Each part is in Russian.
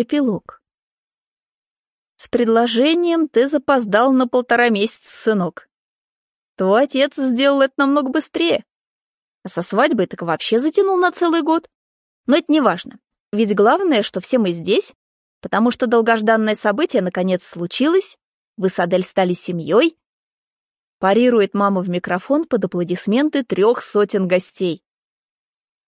Эпилог. С предложением ты запоздал на полтора месяца, сынок. Твой отец сделал это намного быстрее. А со свадьбой так вообще затянул на целый год. Но это не важно. Ведь главное, что все мы здесь, потому что долгожданное событие наконец случилось, вы с Адель стали семьей. Парирует мама в микрофон под аплодисменты трех сотен гостей.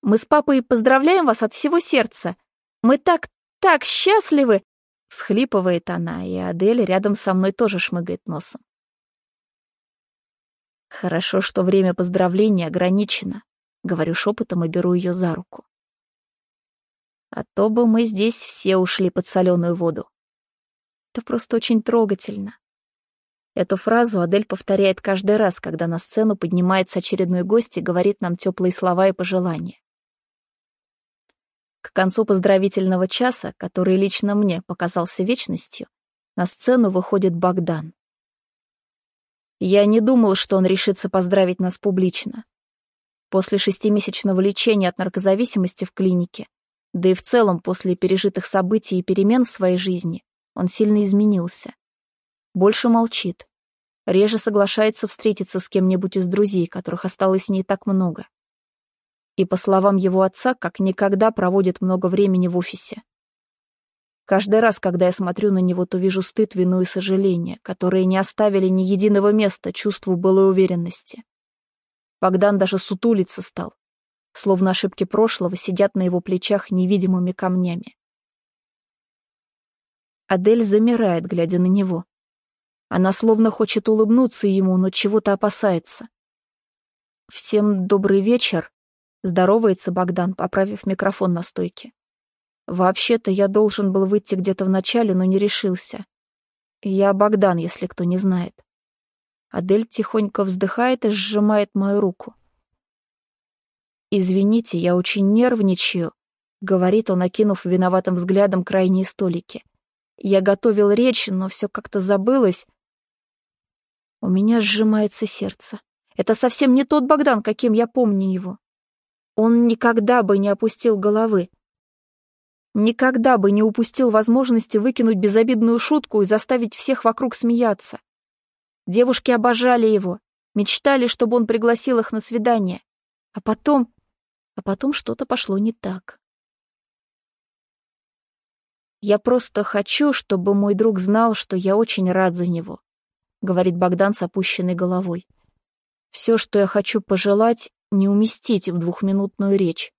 Мы с папой поздравляем вас от всего сердца. Мы так, так счастливы!» Всхлипывает она, и Адель рядом со мной тоже шмыгает носом. «Хорошо, что время поздравления ограничено», — говорю шепотом и беру ее за руку. «А то бы мы здесь все ушли под соленую воду. Это просто очень трогательно. Эту фразу Адель повторяет каждый раз, когда на сцену поднимается очередной гость и говорит нам теплые слова и пожелания. К концу поздравительного часа, который лично мне показался вечностью, на сцену выходит Богдан. Я не думал, что он решится поздравить нас публично. После шестимесячного лечения от наркозависимости в клинике, да и в целом после пережитых событий и перемен в своей жизни, он сильно изменился. Больше молчит. Реже соглашается встретиться с кем-нибудь из друзей, которых осталось не так много. И, по словам его отца, как никогда проводит много времени в офисе. Каждый раз, когда я смотрю на него, то вижу стыд, вину и сожаление, которые не оставили ни единого места чувству былой уверенности. Богдан даже сутулиться стал, словно ошибки прошлого сидят на его плечах невидимыми камнями. Адель замирает, глядя на него. Она словно хочет улыбнуться ему, но чего-то опасается. «Всем добрый вечер», — здоровается Богдан, поправив микрофон на стойке. «Вообще-то я должен был выйти где-то в начале, но не решился. Я Богдан, если кто не знает». Адель тихонько вздыхает и сжимает мою руку. «Извините, я очень нервничаю», — говорит он, окинув виноватым взглядом крайние столики. Я готовил речь, но все как-то забылось. У меня сжимается сердце. Это совсем не тот Богдан, каким я помню его. Он никогда бы не опустил головы. Никогда бы не упустил возможности выкинуть безобидную шутку и заставить всех вокруг смеяться. Девушки обожали его, мечтали, чтобы он пригласил их на свидание. А потом... А потом что-то пошло не так. «Я просто хочу, чтобы мой друг знал, что я очень рад за него», — говорит Богдан с опущенной головой. «Все, что я хочу пожелать, не уместить в двухминутную речь.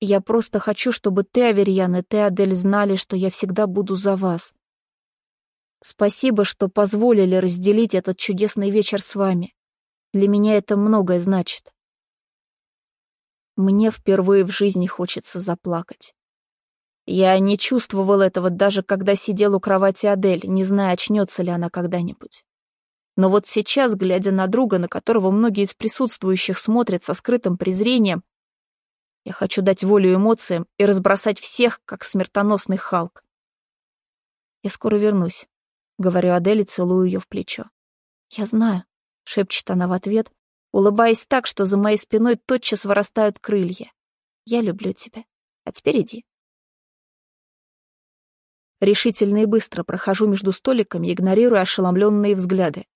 Я просто хочу, чтобы ты, Аверьян, и ты, Адель, знали, что я всегда буду за вас. Спасибо, что позволили разделить этот чудесный вечер с вами. Для меня это многое значит. Мне впервые в жизни хочется заплакать. Я не чувствовал этого даже когда сидел у кровати Адель, не зная, очнется ли она когда-нибудь. Но вот сейчас, глядя на друга, на которого многие из присутствующих смотрят со скрытым презрением, я хочу дать волю эмоциям и разбросать всех, как смертоносный Халк. «Я скоро вернусь», — говорю Адель и целую ее в плечо. «Я знаю», — шепчет она в ответ, улыбаясь так, что за моей спиной тотчас вырастают крылья. «Я люблю тебя. А теперь иди». Решительно и быстро прохожу между столиками, игнорируя ошеломленные взгляды.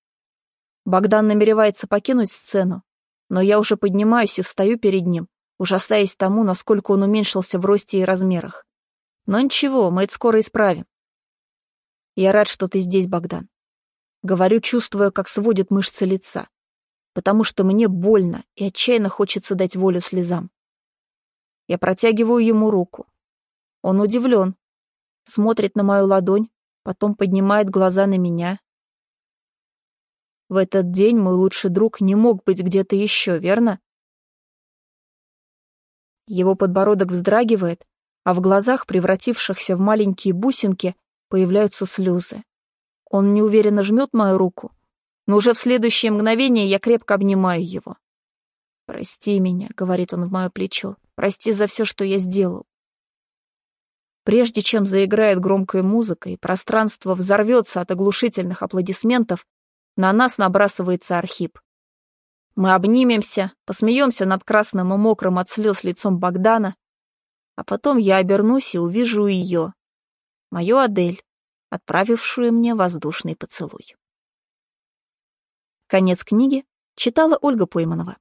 Богдан намеревается покинуть сцену, но я уже поднимаюсь и встаю перед ним, ужасаясь тому, насколько он уменьшился в росте и размерах. Но ничего, мы это скоро исправим. Я рад, что ты здесь, Богдан. Говорю, чувствуя, как сводит мышцы лица, потому что мне больно и отчаянно хочется дать волю слезам. Я протягиваю ему руку. Он удивлен, смотрит на мою ладонь, потом поднимает глаза на меня. В этот день мой лучший друг не мог быть где-то еще, верно? Его подбородок вздрагивает, а в глазах, превратившихся в маленькие бусинки, появляются слезы. Он неуверенно жмет мою руку, но уже в следующее мгновение я крепко обнимаю его. «Прости меня», — говорит он в мое плечо, — «прости за все, что я сделал. Прежде чем заиграет громкая музыка и пространство взорвется от оглушительных аплодисментов, на нас набрасывается Архип. Мы обнимемся, посмеемся над красным и мокрым от слез лицом Богдана, а потом я обернусь и увижу ее. мою Адель, отправившую мне воздушный поцелуй. Конец книги читала Ольга Пойманова.